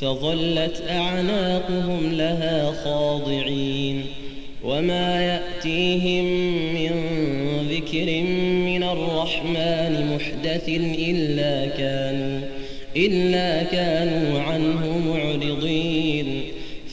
فظلت أعناقهم لها خاضعين وما يأتيهم من ذكر من الرحمن محدث إلا كانوا إلا كانوا عنه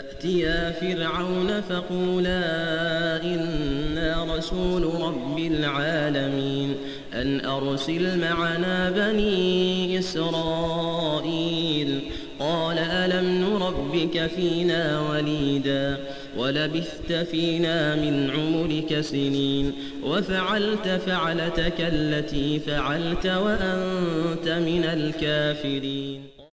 فأتيا فرعون فقولا إنا رسول رب العالمين أن أرسل معنا بني إسرائيل قال ألم نربك فينا وليدا ولبثت فينا من عمرك سنين وفعلت فعلتك التي فعلت وأنت من الكافرين